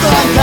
storm